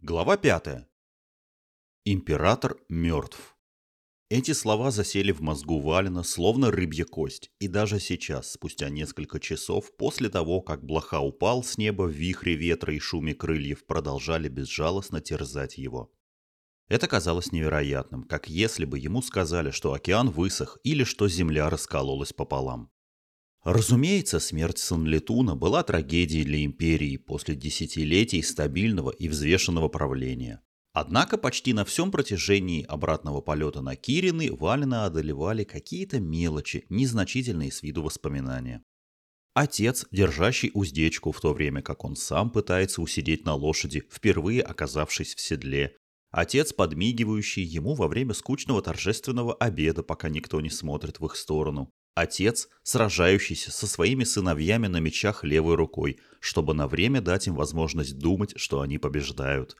Глава 5. Император мертв. Эти слова засели в мозгу Валина, словно рыбья кость, и даже сейчас, спустя несколько часов, после того, как блоха упал с неба в вихре ветра и шуме крыльев, продолжали безжалостно терзать его. Это казалось невероятным, как если бы ему сказали, что океан высох или что земля раскололась пополам. Разумеется, смерть Санлетуна была трагедией для империи после десятилетий стабильного и взвешенного правления. Однако почти на всем протяжении обратного полета на Кирины Валина одолевали какие-то мелочи, незначительные с виду воспоминания. Отец, держащий уздечку в то время, как он сам пытается усидеть на лошади, впервые оказавшись в седле. Отец, подмигивающий ему во время скучного торжественного обеда, пока никто не смотрит в их сторону. Отец, сражающийся со своими сыновьями на мечах левой рукой, чтобы на время дать им возможность думать, что они побеждают.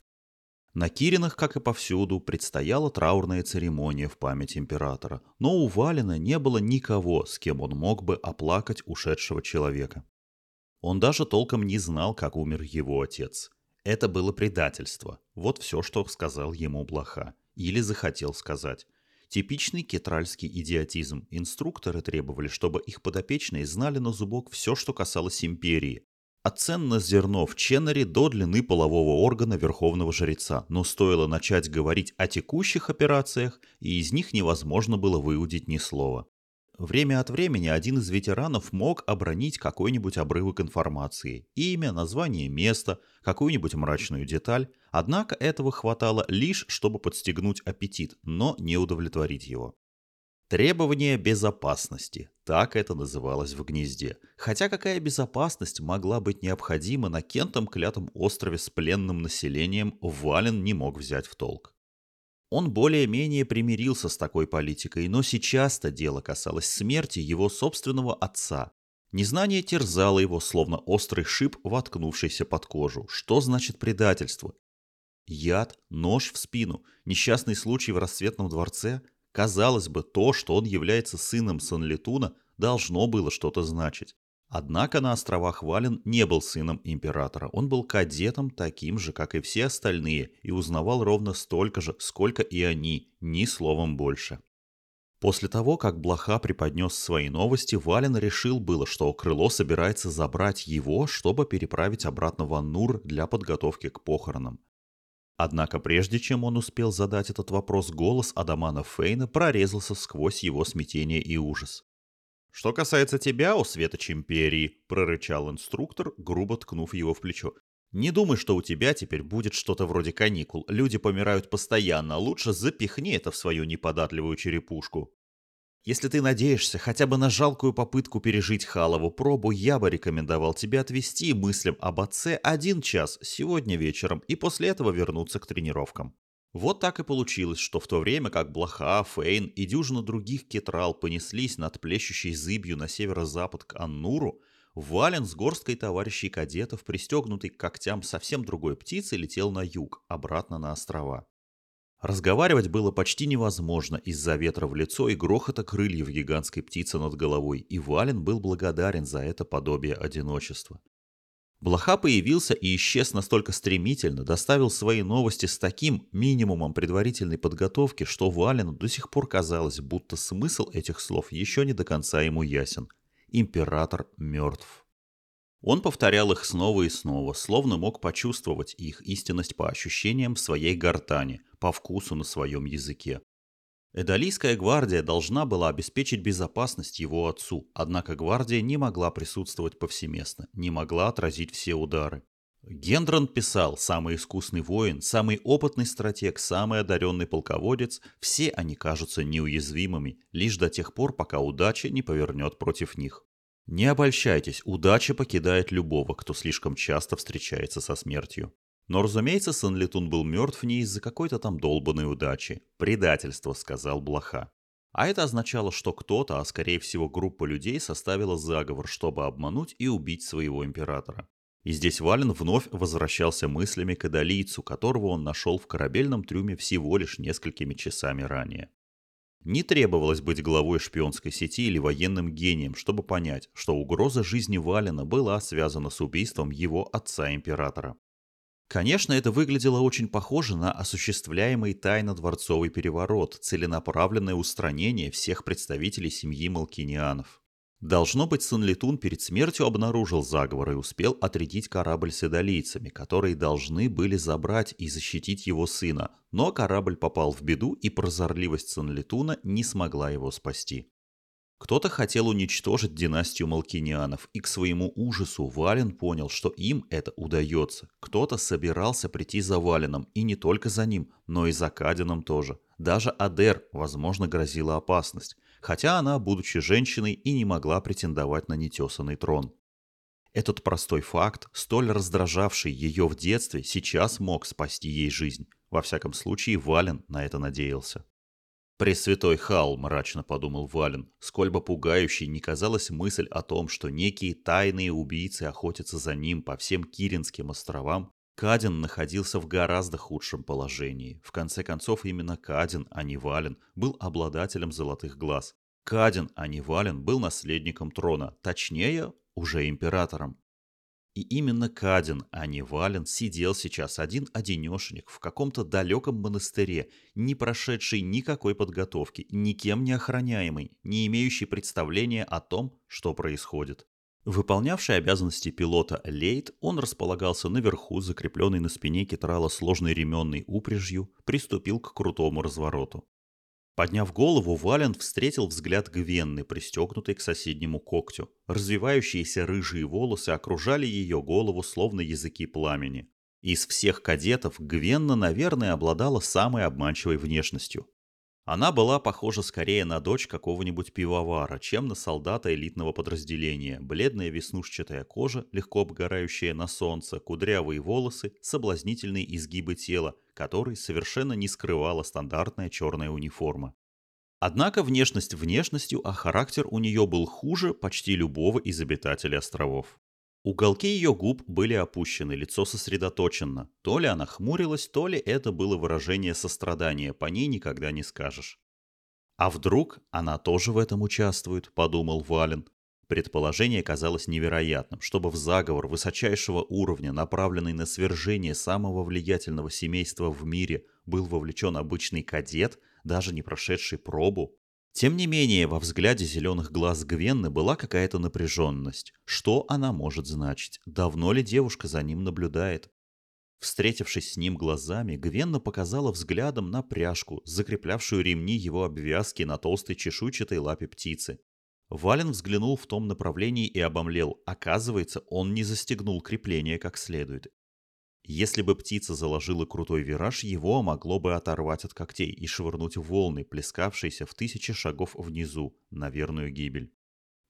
На Киринах, как и повсюду, предстояла траурная церемония в память императора, но у Валина не было никого, с кем он мог бы оплакать ушедшего человека. Он даже толком не знал, как умер его отец. Это было предательство. Вот все, что сказал ему Блоха. Или захотел сказать. Типичный кетральский идиотизм. Инструкторы требовали, чтобы их подопечные знали на зубок все, что касалось империи. От цен на зерно в Ченнере до длины полового органа верховного жреца, но стоило начать говорить о текущих операциях, и из них невозможно было выудить ни слова. Время от времени один из ветеранов мог обронить какой-нибудь обрывок информации, имя, название места, какую-нибудь мрачную деталь, однако этого хватало лишь, чтобы подстегнуть аппетит, но не удовлетворить его. Требование безопасности, так это называлось в гнезде. Хотя какая безопасность могла быть необходима на кентом клятом острове с пленным населением, Вален не мог взять в толк. Он более-менее примирился с такой политикой, но сейчас-то дело касалось смерти его собственного отца. Незнание терзало его, словно острый шип, воткнувшийся под кожу. Что значит предательство? Яд, нож в спину, несчастный случай в расцветном дворце? Казалось бы, то, что он является сыном Санлетуна, должно было что-то значить. Однако на островах Вален не был сыном императора, он был кадетом таким же, как и все остальные, и узнавал ровно столько же, сколько и они, ни словом больше. После того, как Блоха преподнес свои новости, Вален решил было, что Крыло собирается забрать его, чтобы переправить обратно в Аннур для подготовки к похоронам. Однако прежде чем он успел задать этот вопрос, голос Адамана Фейна прорезался сквозь его смятение и ужас. «Что касается тебя, о светоч империи», — прорычал инструктор, грубо ткнув его в плечо. «Не думай, что у тебя теперь будет что-то вроде каникул. Люди помирают постоянно, лучше запихни это в свою неподатливую черепушку». Если ты надеешься хотя бы на жалкую попытку пережить Халову пробу, я бы рекомендовал тебе отвести мыслям об отце один час сегодня вечером и после этого вернуться к тренировкам. Вот так и получилось, что в то время как Блоха, Фейн и дюжина других кетрал понеслись над плещущей зыбью на северо-запад к Аннуру, Вален с горсткой товарищей кадетов, пристегнутый к когтям совсем другой птицы, летел на юг, обратно на острова. Разговаривать было почти невозможно из-за ветра в лицо и грохота крыльев гигантской птицы над головой, и Вален был благодарен за это подобие одиночества. Блоха появился и исчез настолько стремительно, доставил свои новости с таким минимумом предварительной подготовки, что Валену до сих пор казалось, будто смысл этих слов еще не до конца ему ясен. Император мертв. Он повторял их снова и снова, словно мог почувствовать их истинность по ощущениям в своей гортани, по вкусу на своем языке. Эдалийская гвардия должна была обеспечить безопасность его отцу, однако гвардия не могла присутствовать повсеместно, не могла отразить все удары. Гендрон писал, самый искусный воин, самый опытный стратег, самый одаренный полководец, все они кажутся неуязвимыми, лишь до тех пор, пока удача не повернет против них. Не обольщайтесь, удача покидает любого, кто слишком часто встречается со смертью. Но, разумеется, Санлетун был мертв не из-за какой-то там долбанной удачи. Предательство, сказал Блоха. А это означало, что кто-то, а скорее всего группа людей, составила заговор, чтобы обмануть и убить своего императора. И здесь Вален вновь возвращался мыслями к Эдолийцу, которого он нашел в корабельном трюме всего лишь несколькими часами ранее. Не требовалось быть главой шпионской сети или военным гением, чтобы понять, что угроза жизни Валена была связана с убийством его отца-императора. Конечно, это выглядело очень похоже на осуществляемый тайно-дворцовый переворот, целенаправленное устранение всех представителей семьи Малкинианов. Должно быть, Санлитун перед смертью обнаружил заговор и успел отрядить корабль с идолийцами, которые должны были забрать и защитить его сына, но корабль попал в беду, и прозорливость Санлитуна не смогла его спасти. Кто-то хотел уничтожить династию Малкинианов, и к своему ужасу Вален понял, что им это удается. Кто-то собирался прийти за Валеном, и не только за ним, но и за Кадином тоже. Даже Адер, возможно, грозила опасность, хотя она, будучи женщиной, и не могла претендовать на нетесанный трон. Этот простой факт, столь раздражавший ее в детстве, сейчас мог спасти ей жизнь. Во всяком случае, Вален на это надеялся. «Пресвятой Хал», — мрачно подумал Вален, сколь бы пугающей не казалась мысль о том, что некие тайные убийцы охотятся за ним по всем Киринским островам, Кадин находился в гораздо худшем положении. В конце концов, именно Кадин, а не Вален, был обладателем золотых глаз. Кадин, а не Вален, был наследником трона, точнее, уже императором. И именно Кадин, а не Вален, сидел сейчас один-одинешенек в каком-то далеком монастыре, не прошедший никакой подготовки, никем не охраняемый, не имеющий представления о том, что происходит. Выполнявший обязанности пилота Лейт, он располагался наверху, закрепленный на спине китрала сложной ременной упряжью, приступил к крутому развороту. Подняв голову, Вален встретил взгляд Гвенны, пристегнутой к соседнему когтю. Развивающиеся рыжие волосы окружали ее голову, словно языки пламени. Из всех кадетов Гвенна, наверное, обладала самой обманчивой внешностью. Она была похожа скорее на дочь какого-нибудь пивовара, чем на солдата элитного подразделения. Бледная веснушчатая кожа, легко обгорающая на солнце, кудрявые волосы, соблазнительные изгибы тела, которые совершенно не скрывала стандартная черная униформа. Однако внешность внешностью, а характер у нее был хуже почти любого из обитателей островов. Уголки ее губ были опущены, лицо сосредоточено. То ли она хмурилась, то ли это было выражение сострадания, по ней никогда не скажешь. «А вдруг она тоже в этом участвует?» – подумал Вален. Предположение казалось невероятным, чтобы в заговор высочайшего уровня, направленный на свержение самого влиятельного семейства в мире, был вовлечен обычный кадет, даже не прошедший пробу. Тем не менее, во взгляде зеленых глаз Гвенны была какая-то напряженность. Что она может значить? Давно ли девушка за ним наблюдает? Встретившись с ним глазами, Гвенна показала взглядом на пряжку, закреплявшую ремни его обвязки на толстой чешуйчатой лапе птицы. Вален взглянул в том направлении и обомлел. Оказывается, он не застегнул крепление как следует. Если бы птица заложила крутой вираж, его могло бы оторвать от когтей и швырнуть в волны, плескавшиеся в тысячи шагов внизу, на верную гибель.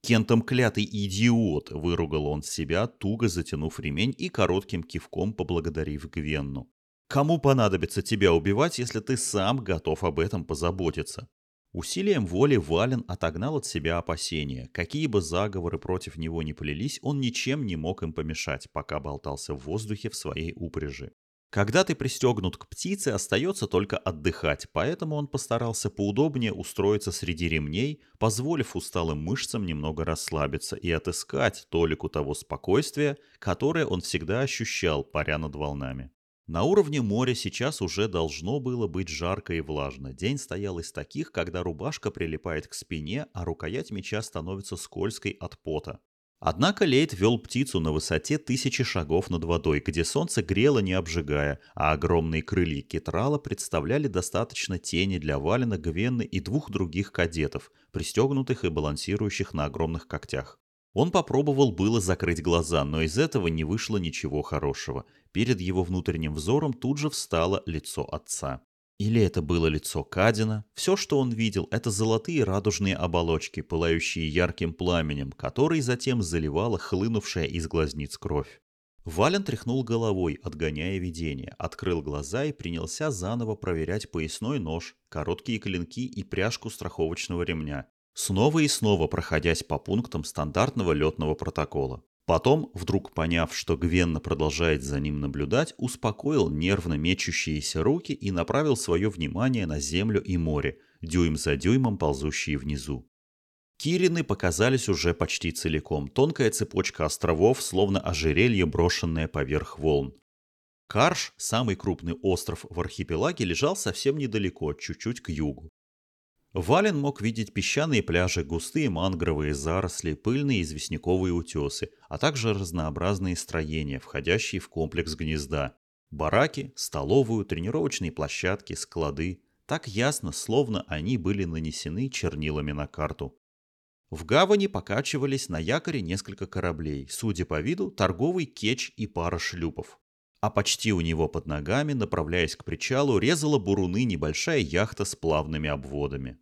«Кентом клятый идиот!» – выругал он себя, туго затянув ремень и коротким кивком поблагодарив Гвенну. «Кому понадобится тебя убивать, если ты сам готов об этом позаботиться?» Усилием воли Вален отогнал от себя опасения. Какие бы заговоры против него ни плелись, он ничем не мог им помешать, пока болтался в воздухе в своей упряжи. Когда ты пристегнут к птице, остается только отдыхать, поэтому он постарался поудобнее устроиться среди ремней, позволив усталым мышцам немного расслабиться и отыскать толику того спокойствия, которое он всегда ощущал, паря над волнами. На уровне моря сейчас уже должно было быть жарко и влажно. День стоял из таких, когда рубашка прилипает к спине, а рукоять меча становится скользкой от пота. Однако Лейт вел птицу на высоте тысячи шагов над водой, где солнце грело не обжигая, а огромные крылья кетрала представляли достаточно тени для Валена, Гвенны и двух других кадетов, пристегнутых и балансирующих на огромных когтях. Он попробовал было закрыть глаза, но из этого не вышло ничего хорошего. Перед его внутренним взором тут же встало лицо отца. Или это было лицо Кадина? Все, что он видел, это золотые радужные оболочки, пылающие ярким пламенем, который затем заливала хлынувшая из глазниц кровь. Вален тряхнул головой, отгоняя видение, открыл глаза и принялся заново проверять поясной нож, короткие клинки и пряжку страховочного ремня, снова и снова проходясь по пунктам стандартного летного протокола. Потом, вдруг поняв, что Гвенна продолжает за ним наблюдать, успокоил нервно мечущиеся руки и направил свое внимание на землю и море, дюйм за дюймом ползущие внизу. Кирины показались уже почти целиком, тонкая цепочка островов, словно ожерелье, брошенное поверх волн. Карш, самый крупный остров в архипелаге, лежал совсем недалеко, чуть-чуть к югу. Вален мог видеть песчаные пляжи, густые мангровые заросли, пыльные известняковые утесы, а также разнообразные строения, входящие в комплекс гнезда. Бараки, столовую, тренировочные площадки, склады. Так ясно, словно они были нанесены чернилами на карту. В гавани покачивались на якоре несколько кораблей, судя по виду, торговый кетч и пара шлюпов. А почти у него под ногами, направляясь к причалу, резала буруны небольшая яхта с плавными обводами.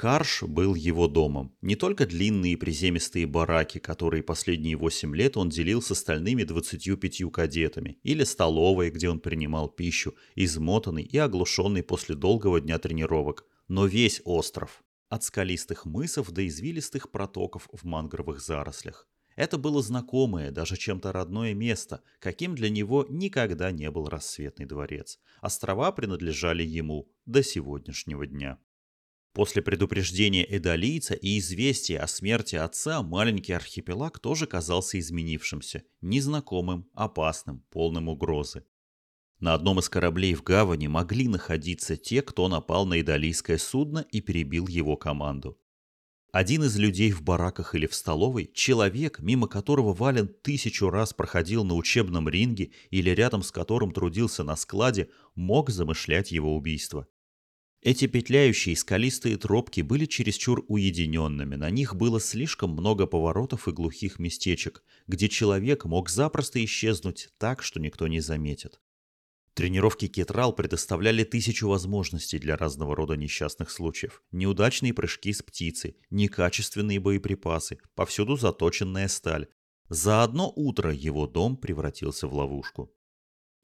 Карш был его домом. Не только длинные приземистые бараки, которые последние 8 лет он делил с остальными 25 кадетами, или столовой, где он принимал пищу, измотанный и оглушенный после долгого дня тренировок, но весь остров. От скалистых мысов до извилистых протоков в мангровых зарослях. Это было знакомое, даже чем-то родное место, каким для него никогда не был рассветный дворец. Острова принадлежали ему до сегодняшнего дня. После предупреждения эдолийца и известия о смерти отца маленький архипелаг тоже казался изменившимся, незнакомым, опасным, полным угрозы. На одном из кораблей в гавани могли находиться те, кто напал на идолийское судно и перебил его команду. Один из людей в бараках или в столовой, человек, мимо которого Вален тысячу раз проходил на учебном ринге или рядом с которым трудился на складе, мог замышлять его убийство. Эти петляющие скалистые тропки были чересчур уединенными, на них было слишком много поворотов и глухих местечек, где человек мог запросто исчезнуть так, что никто не заметит. Тренировки Кетрал предоставляли тысячу возможностей для разного рода несчастных случаев. Неудачные прыжки с птицей, некачественные боеприпасы, повсюду заточенная сталь. За одно утро его дом превратился в ловушку.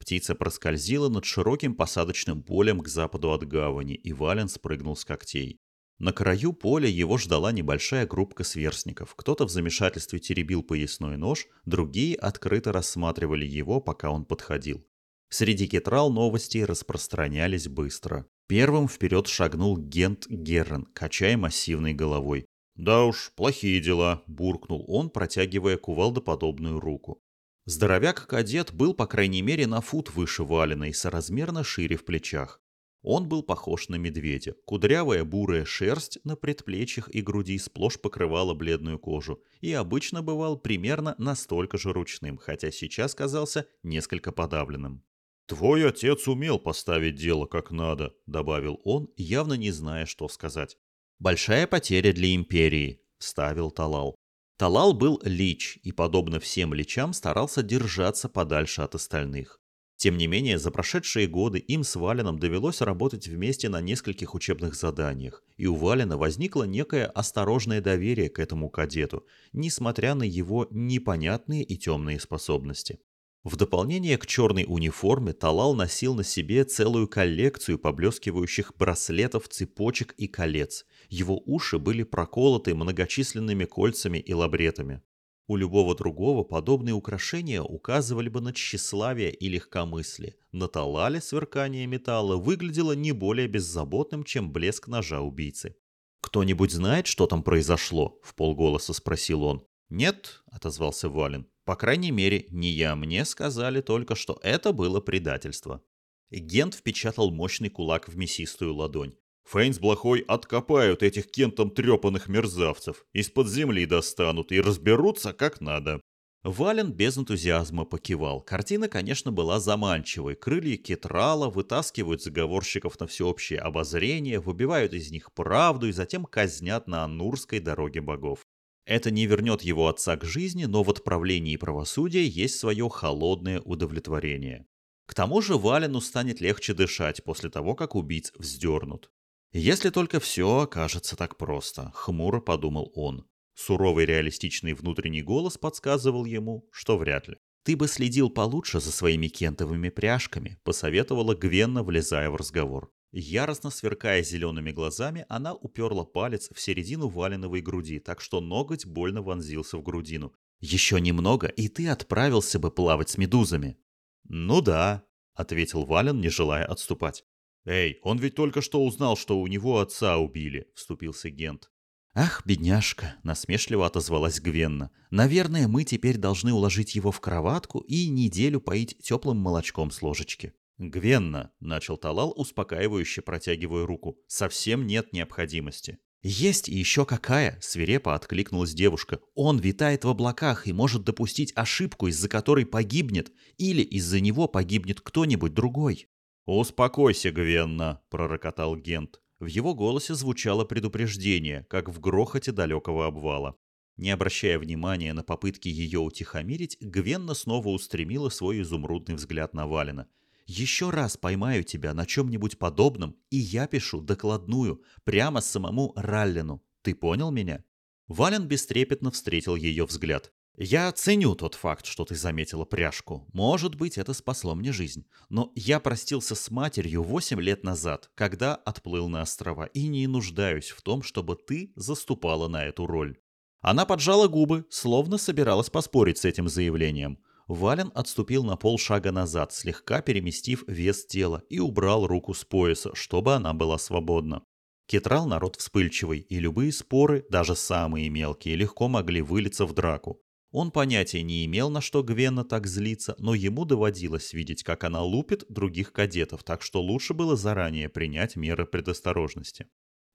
Птица проскользила над широким посадочным полем к западу от гавани, и Вален спрыгнул с когтей. На краю поля его ждала небольшая группка сверстников. Кто-то в замешательстве теребил поясной нож, другие открыто рассматривали его, пока он подходил. Среди кетрал новости распространялись быстро. Первым вперед шагнул Гент Геррен, качая массивной головой. «Да уж, плохие дела», – буркнул он, протягивая кувалдоподобную руку. Здоровяк-кадет был, по крайней мере, на фут выше Валина и соразмерно шире в плечах. Он был похож на медведя. Кудрявая бурая шерсть на предплечьях и груди сплошь покрывала бледную кожу и обычно бывал примерно настолько же ручным, хотя сейчас казался несколько подавленным. «Твой отец умел поставить дело как надо», — добавил он, явно не зная, что сказать. «Большая потеря для империи», — ставил Талал. Талал был лич и, подобно всем личам, старался держаться подальше от остальных. Тем не менее, за прошедшие годы им с Валином довелось работать вместе на нескольких учебных заданиях, и у Валина возникло некое осторожное доверие к этому кадету, несмотря на его непонятные и темные способности. В дополнение к черной униформе Талал носил на себе целую коллекцию поблескивающих браслетов, цепочек и колец. Его уши были проколоты многочисленными кольцами и лабретами. У любого другого подобные украшения указывали бы на тщеславие и легкомыслие. На Талале сверкание металла выглядело не более беззаботным, чем блеск ножа убийцы. «Кто-нибудь знает, что там произошло?» – в полголоса спросил он. «Нет», – отозвался Вален. По крайней мере, не я, мне сказали только, что это было предательство. Гент впечатал мощный кулак в мясистую ладонь. Фейнс Блохой откопают этих кентом трепанных мерзавцев, из-под земли достанут и разберутся как надо. Вален без энтузиазма покивал. Картина, конечно, была заманчивой. Крылья кетрала вытаскивают заговорщиков на всеобщее обозрение, выбивают из них правду и затем казнят на Аннурской дороге богов. Это не вернет его отца к жизни, но в отправлении правосудия есть свое холодное удовлетворение. К тому же Валену станет легче дышать после того, как убийц вздернут. Если только все окажется так просто, хмуро подумал он. Суровый реалистичный внутренний голос подсказывал ему, что вряд ли. «Ты бы следил получше за своими кентовыми пряжками», – посоветовала Гвенна, влезая в разговор. Яростно сверкая зелеными глазами, она уперла палец в середину валеновой груди, так что ноготь больно вонзился в грудину. «Еще немного, и ты отправился бы плавать с медузами». «Ну да», — ответил Вален, не желая отступать. «Эй, он ведь только что узнал, что у него отца убили», — вступился Гент. «Ах, бедняжка!» — насмешливо отозвалась Гвенна. «Наверное, мы теперь должны уложить его в кроватку и неделю поить теплым молочком с ложечки». «Гвенна!» — начал Талал, успокаивающе протягивая руку. «Совсем нет необходимости». «Есть и еще какая!» — свирепо откликнулась девушка. «Он витает в облаках и может допустить ошибку, из-за которой погибнет, или из-за него погибнет кто-нибудь другой». «Успокойся, Гвенна!» — пророкотал Гент. В его голосе звучало предупреждение, как в грохоте далекого обвала. Не обращая внимания на попытки ее утихомирить, Гвенна снова устремила свой изумрудный взгляд на Валина. «Еще раз поймаю тебя на чем-нибудь подобном, и я пишу докладную, прямо самому Раллину. Ты понял меня?» Вален бестрепетно встретил ее взгляд. Я ценю тот факт, что ты заметила пряжку. Может быть, это спасло мне жизнь. Но я простился с матерью 8 лет назад, когда отплыл на острова, и не нуждаюсь в том, чтобы ты заступала на эту роль. Она поджала губы, словно собиралась поспорить с этим заявлением. Вален отступил на полшага назад, слегка переместив вес тела и убрал руку с пояса, чтобы она была свободна. Кетрал народ вспыльчивый, и любые споры, даже самые мелкие, легко могли вылиться в драку. Он понятия не имел, на что Гвенна так злится, но ему доводилось видеть, как она лупит других кадетов, так что лучше было заранее принять меры предосторожности.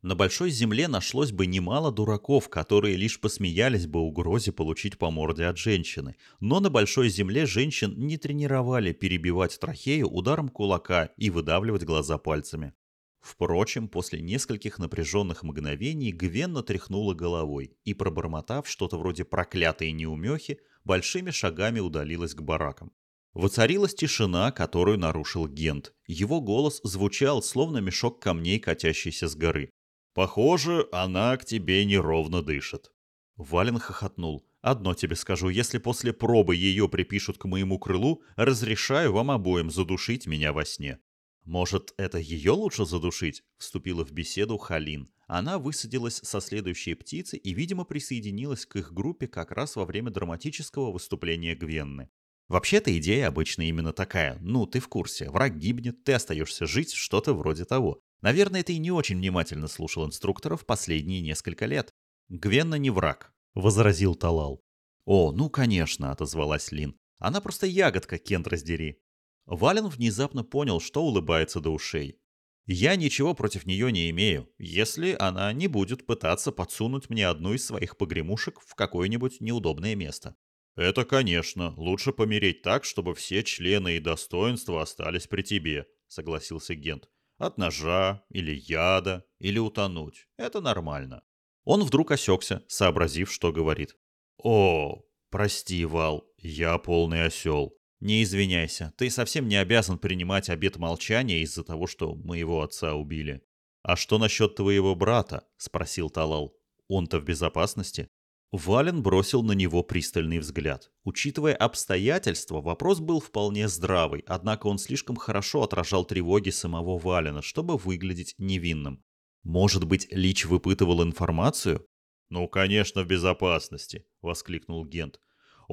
На Большой Земле нашлось бы немало дураков, которые лишь посмеялись бы угрозе получить по морде от женщины. Но на Большой Земле женщин не тренировали перебивать трахею ударом кулака и выдавливать глаза пальцами. Впрочем, после нескольких напряженных мгновений Гвенна тряхнула головой и, пробормотав что-то вроде проклятой неумехи, большими шагами удалилась к баракам. Воцарилась тишина, которую нарушил Гент. Его голос звучал, словно мешок камней, катящийся с горы. «Похоже, она к тебе неровно дышит». Вален хохотнул. «Одно тебе скажу, если после пробы ее припишут к моему крылу, разрешаю вам обоим задушить меня во сне». «Может, это ее лучше задушить?» — вступила в беседу Халин. Она высадилась со следующей птицы и, видимо, присоединилась к их группе как раз во время драматического выступления Гвенны. Вообще-то идея обычно именно такая. Ну, ты в курсе. Враг гибнет, ты остаешься жить, что-то вроде того. Наверное, ты не очень внимательно слушал инструкторов последние несколько лет. Гвенна не враг, — возразил Талал. «О, ну конечно», — отозвалась Лин. «Она просто ягодка, Кент раздери. Вален внезапно понял, что улыбается до ушей. «Я ничего против нее не имею, если она не будет пытаться подсунуть мне одну из своих погремушек в какое-нибудь неудобное место». «Это, конечно, лучше помереть так, чтобы все члены и достоинства остались при тебе», — согласился Гент. «От ножа, или яда, или утонуть. Это нормально». Он вдруг осекся, сообразив, что говорит. «О, прости, Вал, я полный осел. «Не извиняйся, ты совсем не обязан принимать обет молчания из-за того, что моего отца убили». «А что насчет твоего брата?» — спросил Талал. «Он-то в безопасности?» Вален бросил на него пристальный взгляд. Учитывая обстоятельства, вопрос был вполне здравый, однако он слишком хорошо отражал тревоги самого Валена, чтобы выглядеть невинным. Может быть, Лич выпытывал информацию? «Ну, конечно, в безопасности», — воскликнул Гент.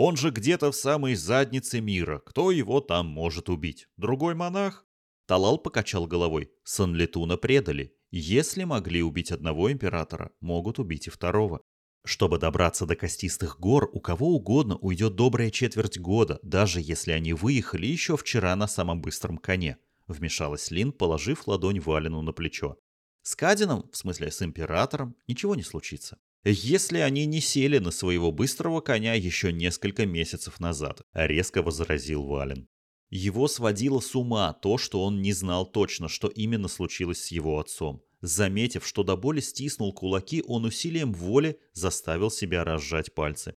Он же где-то в самой заднице мира. Кто его там может убить? Другой монах? Талал покачал головой. Санлетуна предали. Если могли убить одного императора, могут убить и второго. Чтобы добраться до Костистых гор, у кого угодно уйдет добрая четверть года, даже если они выехали еще вчера на самом быстром коне. Вмешалась Лин, положив ладонь Валину на плечо. С Кадином, в смысле с императором, ничего не случится если они не сели на своего быстрого коня еще несколько месяцев назад, резко возразил Вален. Его сводило с ума то, что он не знал точно, что именно случилось с его отцом. Заметив, что до боли стиснул кулаки, он усилием воли заставил себя разжать пальцы.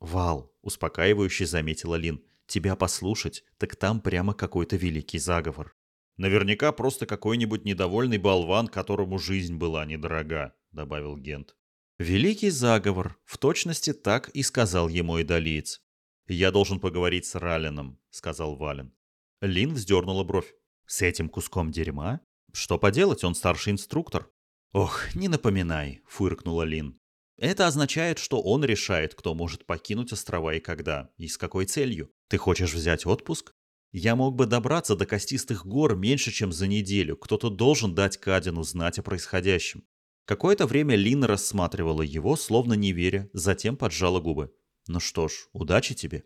«Вал», — успокаивающе заметила Лин, — «тебя послушать, так там прямо какой-то великий заговор». «Наверняка просто какой-нибудь недовольный болван, которому жизнь была недорога», — добавил Гент. Великий заговор, в точности так и сказал ему идолиец. «Я должен поговорить с Ралином», — сказал Вален. Лин вздернула бровь. «С этим куском дерьма? Что поделать, он старший инструктор». «Ох, не напоминай», — фыркнула Лин. «Это означает, что он решает, кто может покинуть острова и когда, и с какой целью. Ты хочешь взять отпуск? Я мог бы добраться до Костистых гор меньше, чем за неделю. Кто-то должен дать Кадину знать о происходящем. Какое-то время Лина рассматривала его, словно не веря, затем поджала губы. «Ну что ж, удачи тебе».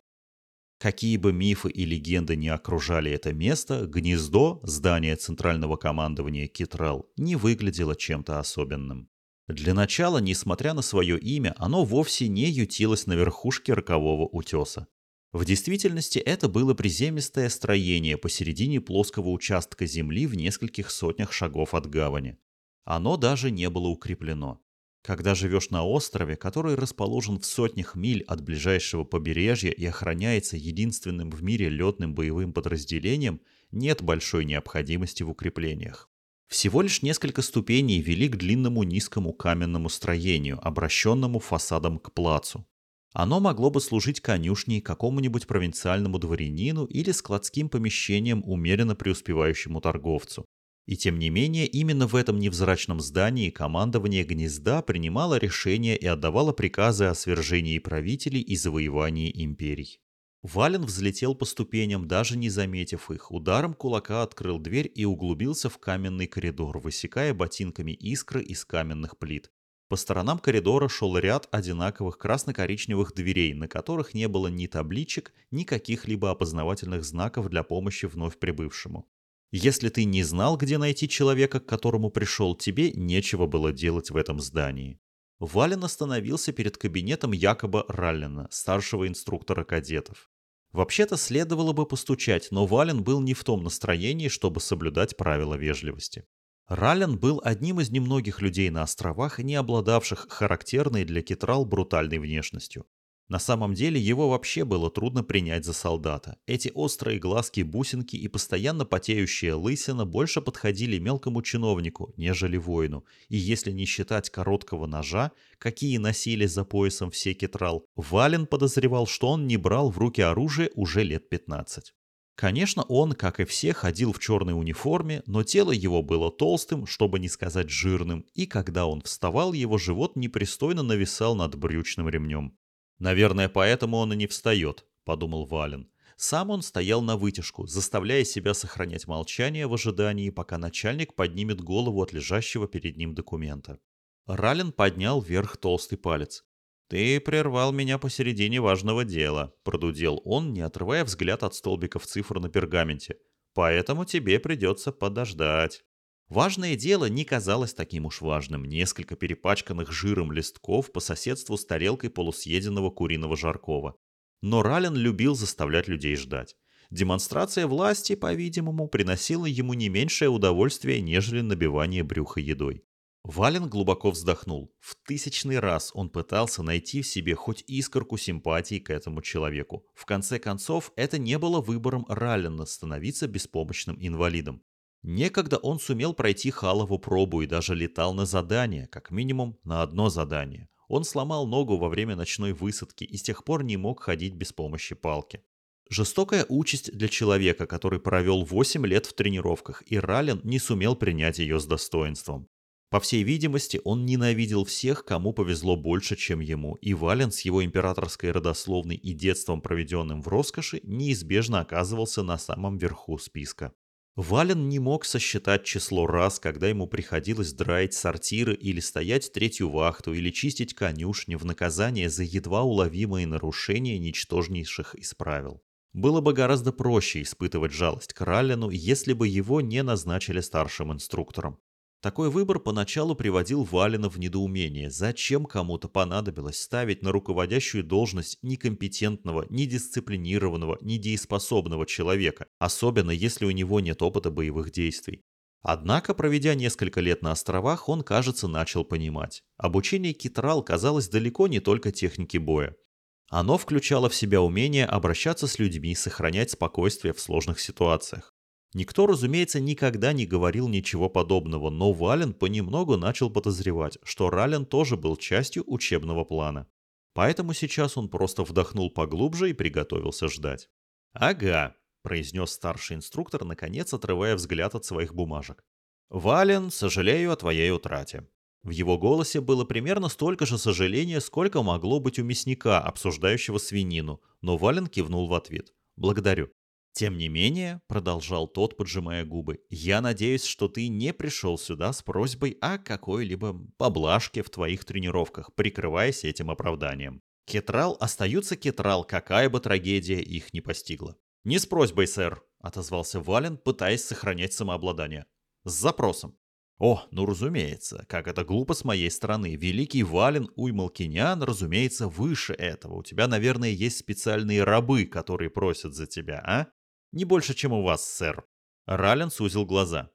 Какие бы мифы и легенды не окружали это место, гнездо, здание центрального командования Китрал, не выглядело чем-то особенным. Для начала, несмотря на свое имя, оно вовсе не ютилось на верхушке рокового утеса. В действительности это было приземистое строение посередине плоского участка земли в нескольких сотнях шагов от гавани. Оно даже не было укреплено. Когда живешь на острове, который расположен в сотнях миль от ближайшего побережья и охраняется единственным в мире летным боевым подразделением, нет большой необходимости в укреплениях. Всего лишь несколько ступеней вели к длинному низкому каменному строению, обращенному фасадом к плацу. Оно могло бы служить конюшней какому-нибудь провинциальному дворянину или складским помещением умеренно преуспевающему торговцу. И тем не менее, именно в этом невзрачном здании командование гнезда принимало решения и отдавало приказы о свержении правителей и завоевании империй. Вален взлетел по ступеням, даже не заметив их. Ударом кулака открыл дверь и углубился в каменный коридор, высекая ботинками искры из каменных плит. По сторонам коридора шел ряд одинаковых красно-коричневых дверей, на которых не было ни табличек, ни каких-либо опознавательных знаков для помощи вновь прибывшему. Если ты не знал, где найти человека, к которому пришел, тебе нечего было делать в этом здании. Вален остановился перед кабинетом якобы Раллина, старшего инструктора кадетов. Вообще-то следовало бы постучать, но Вален был не в том настроении, чтобы соблюдать правила вежливости. Раллен был одним из немногих людей на островах, не обладавших характерной для Китрал брутальной внешностью. На самом деле его вообще было трудно принять за солдата. Эти острые глазки-бусинки и постоянно потеющая лысина больше подходили мелкому чиновнику, нежели воину. И если не считать короткого ножа, какие носили за поясом все кетрал, Вален подозревал, что он не брал в руки оружие уже лет 15. Конечно, он, как и все, ходил в черной униформе, но тело его было толстым, чтобы не сказать жирным, и когда он вставал, его живот непристойно нависал над брючным ремнем. «Наверное, поэтому он и не встает», — подумал Вален. Сам он стоял на вытяжку, заставляя себя сохранять молчание в ожидании, пока начальник поднимет голову от лежащего перед ним документа. Рален поднял вверх толстый палец. «Ты прервал меня посередине важного дела», — продудел он, не отрывая взгляд от столбиков цифр на пергаменте. «Поэтому тебе придется подождать». Важное дело не казалось таким уж важным. Несколько перепачканных жиром листков по соседству с тарелкой полусъеденного куриного жаркого. Но Рален любил заставлять людей ждать. Демонстрация власти, по-видимому, приносила ему не меньшее удовольствие, нежели набивание брюха едой. Вален глубоко вздохнул. В тысячный раз он пытался найти в себе хоть искорку симпатии к этому человеку. В конце концов, это не было выбором Раллена становиться беспомощным инвалидом. Некогда он сумел пройти Халову пробу и даже летал на задание, как минимум на одно задание. Он сломал ногу во время ночной высадки и с тех пор не мог ходить без помощи палки. Жестокая участь для человека, который провел 8 лет в тренировках, и Рален не сумел принять ее с достоинством. По всей видимости, он ненавидел всех, кому повезло больше, чем ему, и Вален с его императорской родословной и детством, проведенным в роскоши, неизбежно оказывался на самом верху списка. Вален не мог сосчитать число раз, когда ему приходилось драить сортиры или стоять третью вахту или чистить конюшни в наказание за едва уловимые нарушения ничтожнейших из правил. Было бы гораздо проще испытывать жалость к Раллену, если бы его не назначили старшим инструктором. Такой выбор поначалу приводил Валина в недоумение, зачем кому-то понадобилось ставить на руководящую должность некомпетентного, недисциплинированного, недееспособного человека, особенно если у него нет опыта боевых действий. Однако, проведя несколько лет на островах, он, кажется, начал понимать. Обучение Китрал казалось далеко не только техники боя. Оно включало в себя умение обращаться с людьми, сохранять спокойствие в сложных ситуациях. Никто, разумеется, никогда не говорил ничего подобного, но Вален понемногу начал подозревать, что Рален тоже был частью учебного плана. Поэтому сейчас он просто вдохнул поглубже и приготовился ждать. «Ага», — произнес старший инструктор, наконец отрывая взгляд от своих бумажек. «Вален, сожалею о твоей утрате». В его голосе было примерно столько же сожаления, сколько могло быть у мясника, обсуждающего свинину, но Вален кивнул в ответ. «Благодарю». Тем не менее, продолжал тот, поджимая губы, я надеюсь, что ты не пришел сюда с просьбой о какой-либо поблажке в твоих тренировках, прикрываясь этим оправданием. Кетрал остаются кетрал, какая бы трагедия их не постигла. «Не с просьбой, сэр», — отозвался Вален, пытаясь сохранять самообладание. «С запросом». «О, ну разумеется, как это глупо с моей стороны. Великий Вален Уймалкинян, разумеется, выше этого. У тебя, наверное, есть специальные рабы, которые просят за тебя, а? Не больше, чем у вас, сэр». Рален сузил глаза.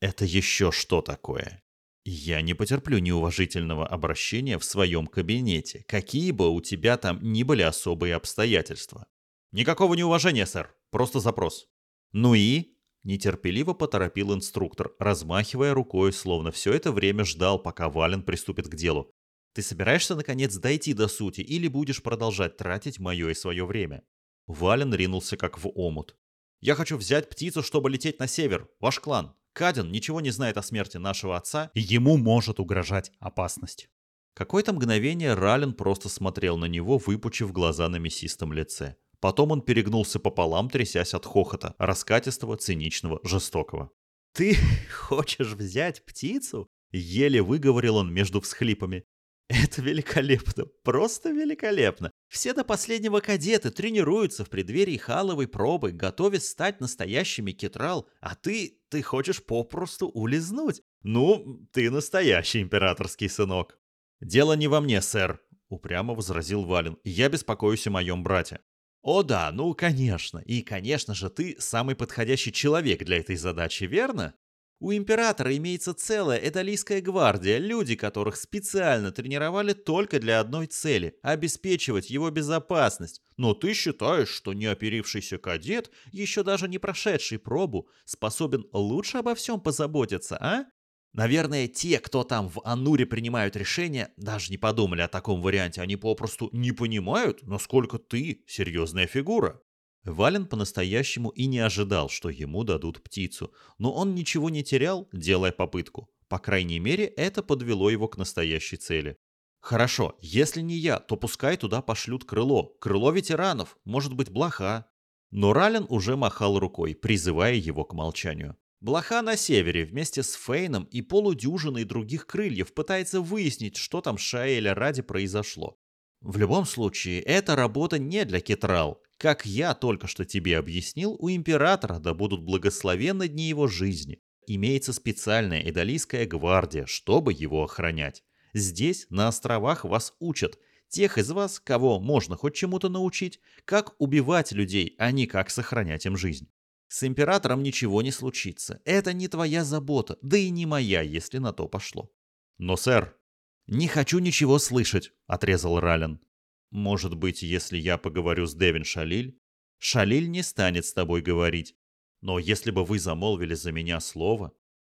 «Это еще что такое?» «Я не потерплю неуважительного обращения в своем кабинете, какие бы у тебя там ни были особые обстоятельства». «Никакого неуважения, сэр. Просто запрос». «Ну и?» – нетерпеливо поторопил инструктор, размахивая рукой, словно все это время ждал, пока Вален приступит к делу. «Ты собираешься, наконец, дойти до сути или будешь продолжать тратить мое и свое время?» Вален ринулся как в омут. «Я хочу взять птицу, чтобы лететь на север. Ваш клан. Каден ничего не знает о смерти нашего отца, и ему может угрожать опасность». Какое-то мгновение Рален просто смотрел на него, выпучив глаза на мясистом лице. Потом он перегнулся пополам, трясясь от хохота, раскатистого, циничного, жестокого. «Ты хочешь взять птицу?» — еле выговорил он между всхлипами. Это великолепно, просто великолепно. Все до последнего кадеты тренируются в преддверии халовой пробы, готовясь стать настоящими кетрал, а ты, ты хочешь попросту улизнуть. Ну, ты настоящий императорский сынок. Дело не во мне, сэр, упрямо возразил Вален. Я беспокоюсь о моем брате. О да, ну конечно. И, конечно же, ты самый подходящий человек для этой задачи, верно? У императора имеется целая эдалийская гвардия, люди которых специально тренировали только для одной цели – обеспечивать его безопасность. Но ты считаешь, что неоперившийся кадет, еще даже не прошедший пробу, способен лучше обо всем позаботиться, а? Наверное, те, кто там в Ануре принимают решения, даже не подумали о таком варианте. Они попросту не понимают, насколько ты серьезная фигура. Вален по-настоящему и не ожидал, что ему дадут птицу, но он ничего не терял, делая попытку. По крайней мере, это подвело его к настоящей цели. Хорошо, если не я, то пускай туда пошлют крыло. Крыло ветеранов, может быть, блоха. Но Рален уже махал рукой, призывая его к молчанию. Блоха на севере вместе с Фейном и полудюжиной других крыльев пытается выяснить, что там Шаэля ради произошло. В любом случае, эта работа не для Кетрал. Как я только что тебе объяснил, у императора, да будут благословенны дни его жизни, имеется специальная эдалийская гвардия, чтобы его охранять. Здесь, на островах, вас учат, тех из вас, кого можно хоть чему-то научить, как убивать людей, а не как сохранять им жизнь. С императором ничего не случится. Это не твоя забота, да и не моя, если на то пошло. Но, сэр... Не хочу ничего слышать, отрезал Рален. Может быть, если я поговорю с Девин Шалиль? Шалиль не станет с тобой говорить. Но если бы вы замолвили за меня слово...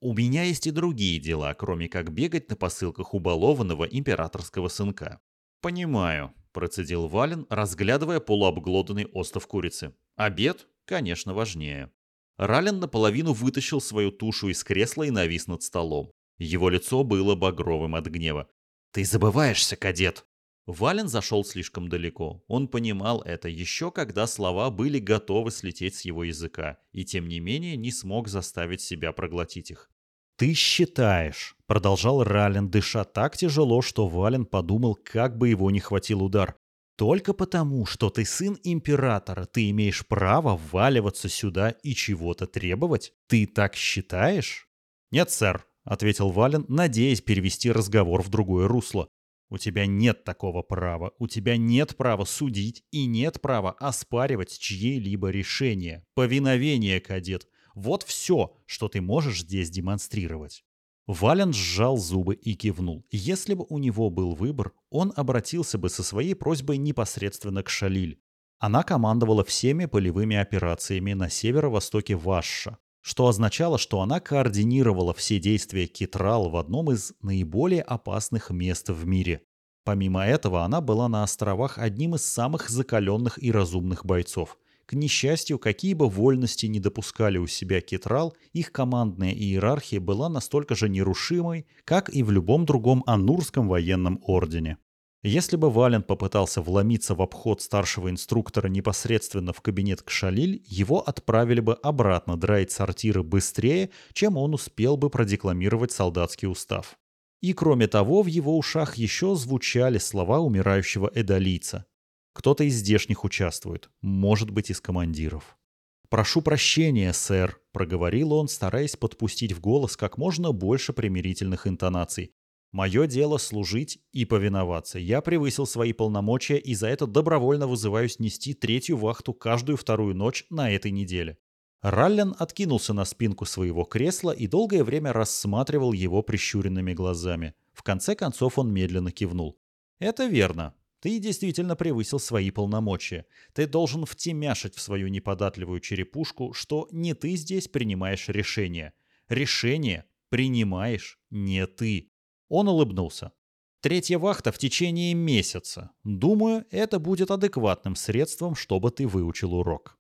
У меня есть и другие дела, кроме как бегать на посылках убалованного императорского сынка. Понимаю, процедил Вален, разглядывая полуобглоданный остов курицы. Обед? конечно, важнее. Рален наполовину вытащил свою тушу из кресла и навис над столом. Его лицо было багровым от гнева. «Ты забываешься, кадет!» Вален зашел слишком далеко. Он понимал это еще когда слова были готовы слететь с его языка, и тем не менее не смог заставить себя проглотить их. «Ты считаешь», — продолжал Рален, дыша так тяжело, что Вален подумал, как бы его не хватил удар. Только потому, что ты сын императора, ты имеешь право вваливаться сюда и чего-то требовать? Ты так считаешь? Нет, сэр, ответил Вален, надеясь перевести разговор в другое русло. У тебя нет такого права, у тебя нет права судить и нет права оспаривать чьи-либо решения. Повиновение, кадет. Вот все, что ты можешь здесь демонстрировать. Вален сжал зубы и кивнул. Если бы у него был выбор, он обратился бы со своей просьбой непосредственно к Шалиль. Она командовала всеми полевыми операциями на северо-востоке Вашша, что означало, что она координировала все действия Китрал в одном из наиболее опасных мест в мире. Помимо этого, она была на островах одним из самых закаленных и разумных бойцов. К несчастью, какие бы вольности не допускали у себя Кетрал, их командная иерархия была настолько же нерушимой, как и в любом другом анурском военном ордене. Если бы Вален попытался вломиться в обход старшего инструктора непосредственно в кабинет Кшалиль, его отправили бы обратно драить сортиры быстрее, чем он успел бы продекламировать солдатский устав. И кроме того, в его ушах еще звучали слова умирающего эдолийца. Кто-то из здешних участвует, может быть, из командиров. «Прошу прощения, сэр», — проговорил он, стараясь подпустить в голос как можно больше примирительных интонаций. Мое дело служить и повиноваться. Я превысил свои полномочия и за это добровольно вызываюсь нести третью вахту каждую вторую ночь на этой неделе. Раллен откинулся на спинку своего кресла и долгое время рассматривал его прищуренными глазами. В конце концов он медленно кивнул. «Это верно. Ты действительно превысил свои полномочия. Ты должен втемяшить в свою неподатливую черепушку, что не ты здесь принимаешь решение. Решение принимаешь не ты. Он улыбнулся. Третья вахта в течение месяца. Думаю, это будет адекватным средством, чтобы ты выучил урок.